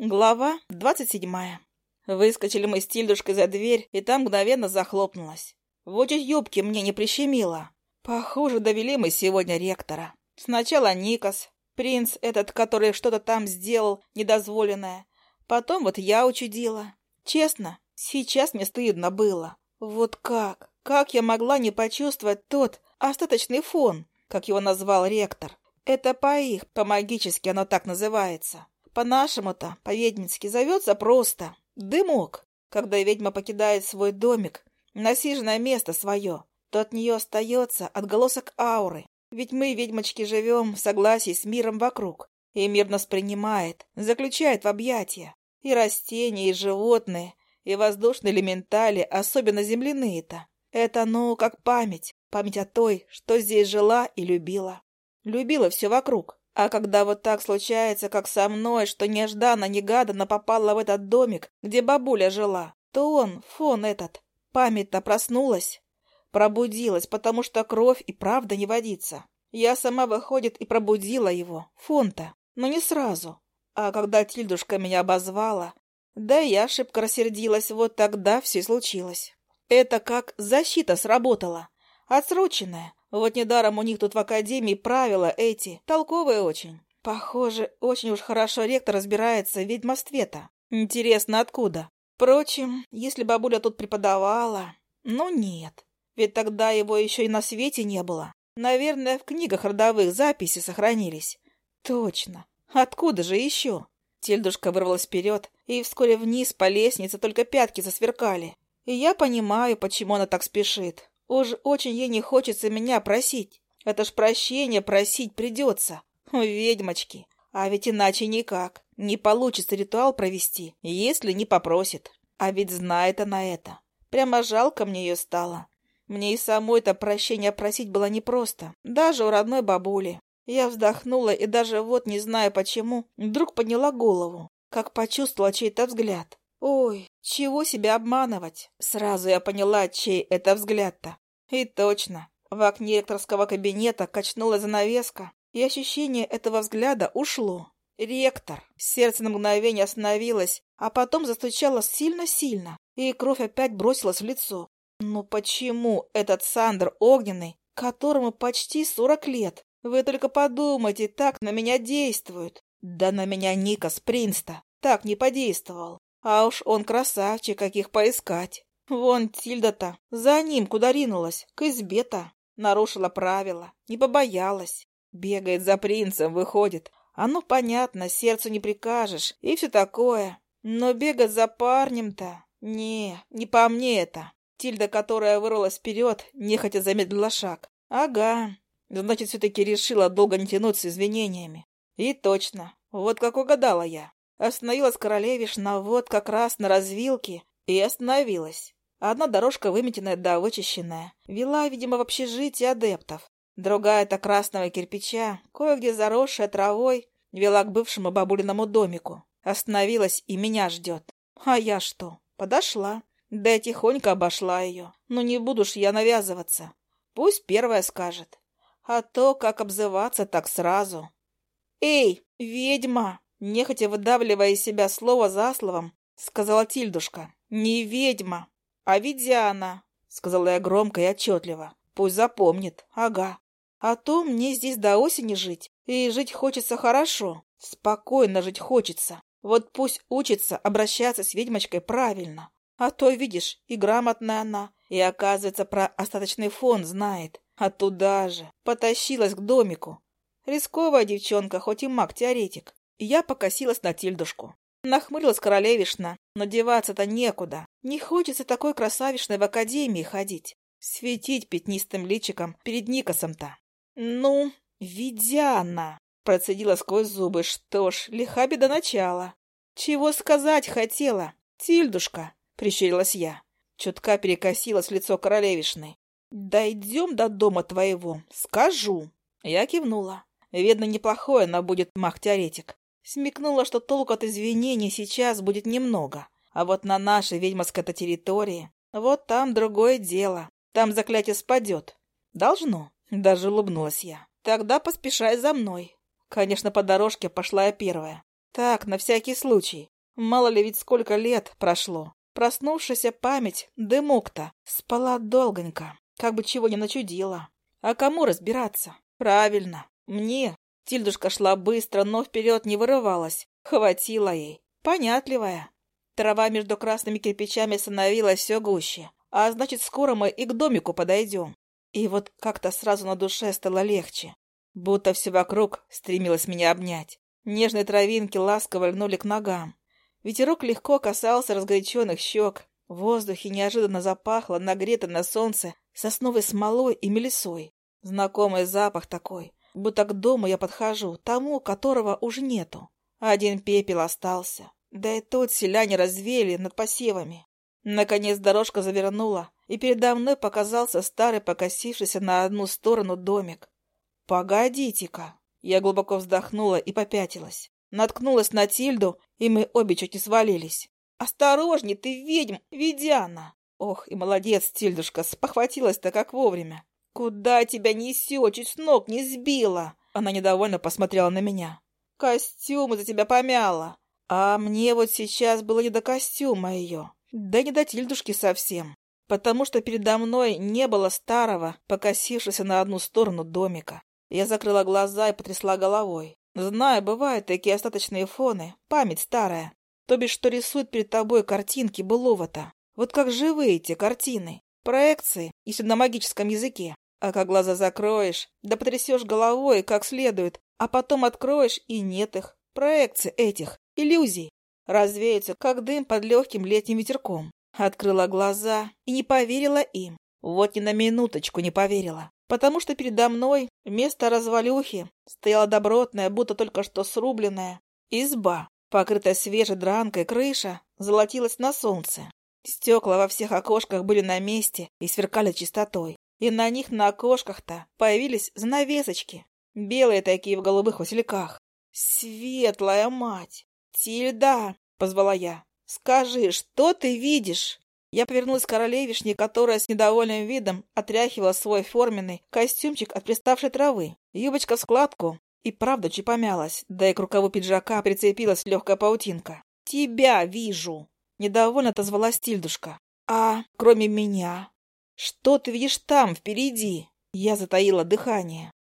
Глава двадцать седьмая. Выскочили мы с Тильдушкой за дверь, и там мгновенно захлопнулась. Вот чуть юбки мне не прищемило. Похоже, довели мы сегодня ректора. Сначала Никас, принц этот, который что-то там сделал недозволенное. Потом вот я учудила. Честно, сейчас мне стыдно было. Вот как? Как я могла не почувствовать тот остаточный фон, как его назвал ректор? Это по их, по-магически оно так называется. По-нашему-то по-ведьмински зовется просто «дымок». Когда ведьма покидает свой домик, насиженное место свое, то от нее остается отголосок ауры. Ведь мы, ведьмочки, живем в согласии с миром вокруг, и мир нас принимает, заключает в объятия. И растения, и животные, и воздушные элементали, особенно земляные-то. Это, ну, как память, память о той, что здесь жила и любила. Любила все вокруг, а когда вот так случается, как со мной, что нежданно-негаданно попала в этот домик, где бабуля жила, то он, фон этот, память-то проснулась. Пробудилась, потому что кровь и правда не водится. Я сама, выходит, и пробудила его, фон-то, но не сразу. А когда Тильдушка меня обозвала, да я шибко рассердилась, вот тогда все случилось. Это как защита сработала, отсроченная, вот недаром у них тут в академии правила эти, толковые очень. Похоже, очень уж хорошо ректор разбирается в ведьмостве то. Интересно, откуда? Впрочем, если бабуля тут преподавала... Ну нет, ведь тогда его еще и на свете не было. Наверное, в книгах родовых записи сохранились. Точно. Откуда же еще? Тельдушка вырвалась вперед, и вскоре вниз по лестнице только пятки засверкали. И я понимаю, почему она так спешит. Уж очень ей не хочется меня просить. Это ж прощения просить придется. Ведьмочки! А ведь иначе никак. Не получится ритуал провести, если не попросит. А ведь знает она это. Прямо жалко мне ее стало. Мне и самой-то прощения просить было непросто. Даже у родной бабули. Я вздохнула и даже вот, не зная почему, вдруг подняла голову, как почувствовала чей-то взгляд. Ой, чего себя обманывать? Сразу я поняла, чей это взгляд-то. И точно. В окне ректорского кабинета качнула занавеска, и ощущение этого взгляда ушло. Ректор. Сердце на мгновение остановилось, а потом застучало сильно-сильно, и кровь опять бросилась в лицо. Но почему этот Сандр Огненный, которому почти сорок лет? Вы только подумайте, так на меня действуют. Да на меня Ника с Принста так не подействовал. А уж он красавчик, каких поискать. Вон Тильда-то, за ним куда ринулась, к избе-то. Нарушила правила, не побоялась. Бегает за принцем, выходит. Оно понятно, сердцу не прикажешь и все такое. Но бегать за парнем-то... Не, не по мне это. Тильда, которая вырвалась вперед, нехотя замедлила шаг. Ага, значит, все-таки решила долго не тянуть с извинениями. И точно, вот как угадала я. Остановилась королевишна вот как раз на развилке и остановилась. А одна дорожка, выметенная да вычищенная, вела, видимо, в общежитие адептов. Другая то красного кирпича, кое-где заросшая травой, вела к бывшему бабулиному домику. Остановилась и меня ждет. А я что? Подошла. Да я тихонько обошла ее. Ну не буду ж я навязываться. Пусть первая скажет. А то, как обзываться так сразу. «Эй, ведьма!» Нехотя выдавливая из себя слово за словом, сказала Тильдушка. «Не ведьма, «Авидиана», — сказала я громко и отчетливо. «Пусть запомнит. Ага. А то мне здесь до осени жить. И жить хочется хорошо. Спокойно жить хочется. Вот пусть учится обращаться с ведьмочкой правильно. А то, видишь, и грамотная она. И, оказывается, про остаточный фон знает. А туда же. Потащилась к домику. Рисковая девчонка, хоть и маг-теоретик. Я покосилась на Тильдушку. нахмырилась королевишна. Надеваться-то некуда. Не хочется такой красавишной в академии ходить, светить пятнистым личиком перед Никосом-то. Ну, видяна, процедила сквозь зубы. Что ж, лиха беда начала. Чего сказать хотела, Тильдушка, прищурилась я. Чутка перекосилось лицо королевишны. «Дойдем до дома твоего, скажу!» Я кивнула. Видно, неплохое она будет маг-теоретик. Смекнула, что толку от извинений сейчас будет немного. А вот на нашей ведьмовской территории, вот там другое дело. Там заклятие спадет. Должно. Даже улыбнулась я. Тогда поспешай за мной. Конечно, по дорожке пошла я первая. Так, на всякий случай. Мало ли ведь сколько лет прошло. Проснувшаяся память, дымок-то, спала долгонько, как бы чего не начудила. А кому разбираться? Правильно, мне. Тильдушка шла быстро, но вперед не вырывалась. Хватило ей. Понятливая. Трава между красными кирпичами становилась все гуще. А значит, скоро мы и к домику подойдем. И вот как-то сразу на душе стало легче. Будто все вокруг стремилось меня обнять. Нежные травинки ласково льнули к ногам. Ветерок легко касался разгоряченных щек. В воздухе неожиданно запахло, нагрето на солнце, сосновой смолой и мелисой. Знакомый запах такой, будто к дому я подхожу, тому, которого уже нету. Один пепел остался. Да и тут селяне развеяли над посевами. Наконец дорожка завернула, и передо мной показался старый покосившийся на одну сторону домик. «Погодите-ка!» Я глубоко вздохнула и попятилась. Наткнулась на Тильду, и мы обе чуть не свалились. «Осторожней, ты ведьм, ведяна!» Ох, и молодец, Тильдушка, спохватилась-то как вовремя. «Куда тебя несет? Чуть с ног не сбила!» Она недовольно посмотрела на меня. «Костюмы за тебя помяла! А мне вот сейчас было не до костюма ее, да не до тильдушки совсем, потому что передо мной не было старого, покосившегося на одну сторону домика. Я закрыла глаза и потрясла головой. Знаю, бывают такие остаточные фоны, память старая, то бишь, что рисует перед тобой картинки былого-то. Вот как живые эти картины, проекции, если на магическом языке. А как глаза закроешь, да потрясешь головой как следует, а потом откроешь, и нет их, проекции этих, иллюзий, развеются, как дым под легким летним ветерком. Открыла глаза и не поверила им. Вот ни на минуточку не поверила. Потому что передо мной вместо развалюхи стояла добротная, будто только что срубленная, изба, покрытая свежей дранкой крыша, золотилась на солнце. Стекла во всех окошках были на месте и сверкали чистотой. И на них на окошках-то появились занавесочки, белые такие в голубых васильках. Светлая мать! «Тильда!» — позвала я. «Скажи, что ты видишь?» Я повернулась к королевишне, которая с недовольным видом отряхивала свой форменный костюмчик от приставшей травы. Юбочка в складку и правда чуть помялась, да и к рукаву пиджака прицепилась легкая паутинка. «Тебя вижу!» — недовольно отозвалась Тильдушка. «А кроме меня? Что ты видишь там, впереди?» Я затаила дыхание.